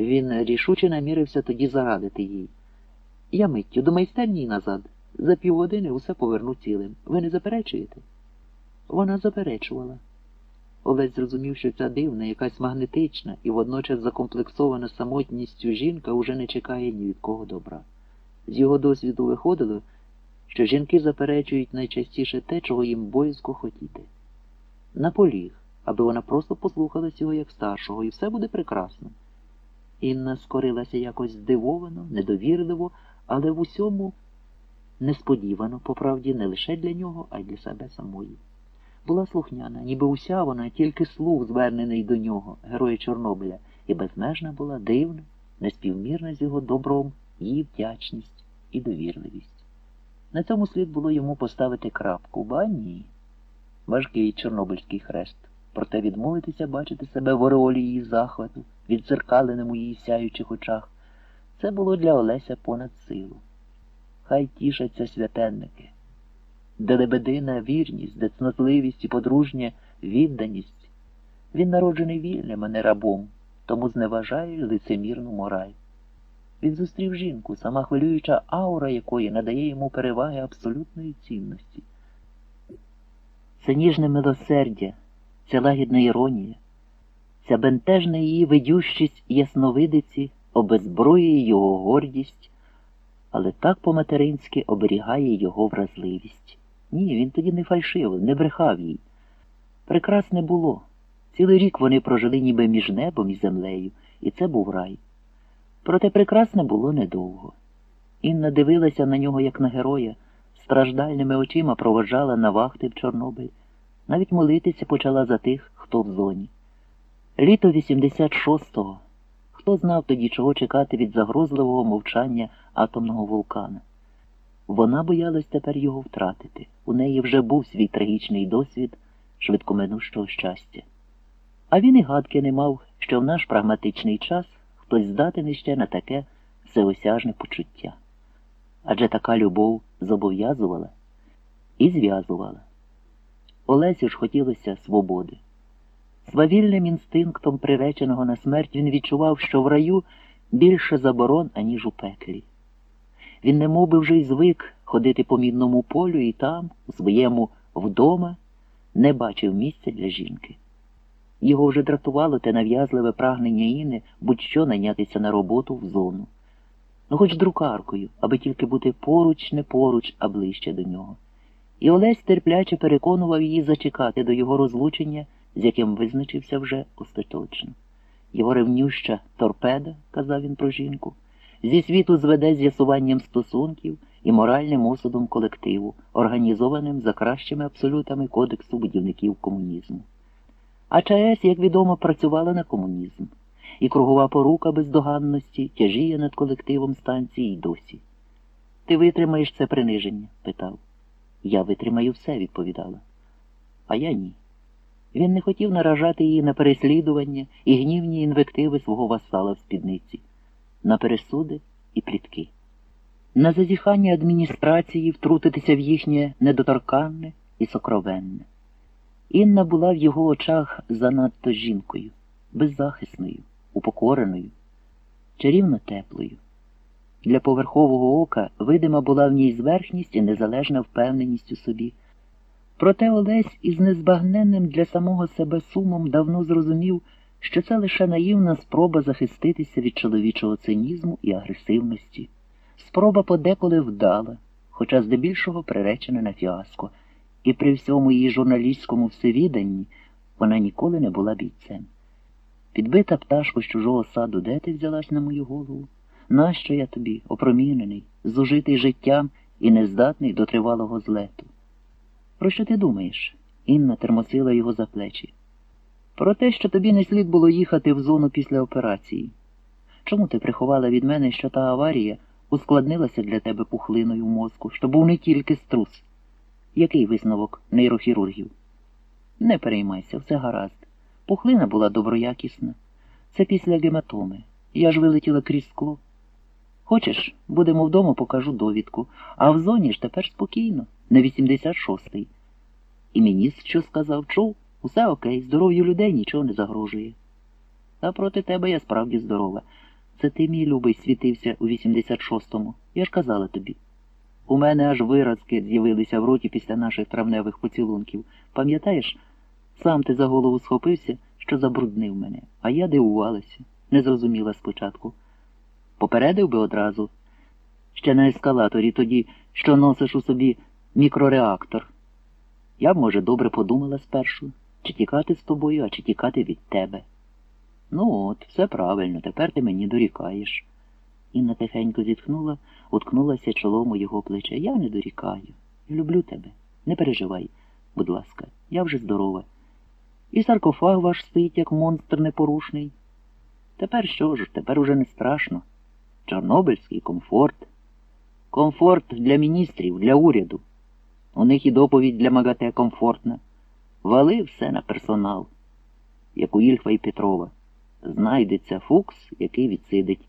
Він рішуче намірився тоді зарадити їй. Я миттю до майстерні й назад. За півгодини усе поверну цілим. Ви не заперечуєте? Вона заперечувала. Олесь зрозумів, що ця дивна, якась магнетична і водночас закомплексована самотністю жінка уже не чекає ні від кого добра. З його досвіду виходило, що жінки заперечують найчастіше те, чого їм боязко хотіти. Наполіг, аби вона просто послухалась його як старшого, і все буде прекрасно. Інна скорилася якось здивовано, недовірливо, але в усьому несподівано, по правді, не лише для нього, а й для себе самої. Була слухняна, ніби уся вона тільки слух, звернений до нього, героя Чорнобиля, і безмежна була дивна, неспівмірна з його добром, її вдячність і довірливість. На цьому слід було йому поставити крапку, ба ні. Важкий чорнобильський хрест. Проте відмовитися бачити себе в ореолі її захвату, відзеркаленим у її сяючих очах, це було для Олеся понад силу. Хай тішаться святенники. Де лебедина вірність, де цнотливість і подружня відданість. Він народжений вільним, а не рабом, тому зневажає лицемірну мораль. Він зустрів жінку, сама хвилююча аура якої надає йому переваги абсолютної цінності. Це ніжне милосердя, ця лагідна іронія, ця бентежна її видющість ясновидиці обезброює його гордість, але так по-материнськи оберігає його вразливість. Ні, він тоді не фальшив, не брехав їй. Прекрасне було. Цілий рік вони прожили ніби між небом і землею, і це був рай. Проте прекрасне було недовго. Інна дивилася на нього, як на героя, страждальними очима проводжала на вахти в Чорнобиль. Навіть молитися почала за тих, хто в зоні. Літо 86-го. Хто знав тоді, чого чекати від загрозливого мовчання атомного вулкана? Вона боялась тепер його втратити. У неї вже був свій трагічний досвід швидкоминущого щастя. А він і гадки не мав, що в наш прагматичний час хтось здатен іще на таке всеосяжне почуття. Адже така любов зобов'язувала і зв'язувала. Олесю ж хотілося свободи. Свавільним інстинктом, приреченого на смерть, він відчував, що в раю більше заборон, аніж у пеклі. Він не би вже й звик ходити по мідному полю і там, у своєму вдома, не бачив місця для жінки. Його вже дратувало те нав'язливе прагнення Іни будь-що найнятися на роботу в зону. Ну, хоч друкаркою, аби тільки бути поруч, не поруч, а ближче до нього. І Олесь терпляче переконував її зачекати до його розлучення, з яким визначився вже остаточно. Його ревнюща торпеда, казав він про жінку, зі світу зведе з'ясуванням стосунків і моральним осудом колективу, організованим за кращими абсолютами Кодексу будівників комунізму. А ЧАЕС, як відомо, працювала на комунізм, і кругова порука бездоганності тяжіє над колективом станції й досі. Ти витримаєш це приниження? питав. Я витримаю все, відповідала. А я ні. Він не хотів наражати її на переслідування і гнівні інвективи свого васала в спідниці, на пересуди і плітки, на зазіхання адміністрації втрутитися в їхнє недоторканне і сокровенне. Інна була в його очах занадто жінкою, беззахисною, упокореною, чарівно теплою. Для поверхового ока видима була в ній зверхність і незалежна впевненість у собі. Проте Олесь із незбагненним для самого себе сумом давно зрозумів, що це лише наївна спроба захиститися від чоловічого цинізму і агресивності. Спроба подеколи вдала, хоча здебільшого приречена на фіаско, і при всьому її журналістському всевіданні вона ніколи не була бійцем. Підбита пташко з чужого саду, де ти взялась на мою голову? Нащо я тобі, опромінений, зужитий життям і нездатний до тривалого злету? Про що ти думаєш? Інна термосила його за плечі. Про те, що тобі не слід було їхати в зону після операції. Чому ти приховала від мене, що та аварія ускладнилася для тебе пухлиною в мозку, що був не тільки струс? Який висновок нейрохірургів? Не переймайся, все гаразд. Пухлина була доброякісна. Це після гематоми. Я ж вилетіла крізь скло. Хочеш, будемо вдома, покажу довідку, а в зоні ж тепер спокійно, на 86-й. І міністр що сказав, чув, усе окей, здоров'ю людей нічого не загрожує. Та проти тебе я справді здорова. Це ти, мій любий, світився у 86-му. Я ж казала тобі. У мене аж виразки з'явилися в роті після наших травневих поцілунків. Пам'ятаєш, сам ти за голову схопився, що забруднив мене, а я дивувалася, не зрозуміла спочатку. Попередив би одразу. Ще на ескалаторі тоді, що носиш у собі мікрореактор. Я б, може, добре подумала спершу, чи тікати з тобою, а чи тікати від тебе. Ну от, все правильно, тепер ти мені дорікаєш. Інна тихенько зітхнула, уткнулася чолом у його плече. Я не дорікаю. Люблю тебе. Не переживай, будь ласка, я вже здорова. І саркофаг ваш стоїть, як монстр непорушний. Тепер що ж, тепер уже не страшно. Чорнобильський комфорт. Комфорт для міністрів, для уряду. У них і доповідь для МАГАТЕ комфортна. Вали все на персонал, як у Ільфа і Петрова. Знайдеться фукс, який відсидить.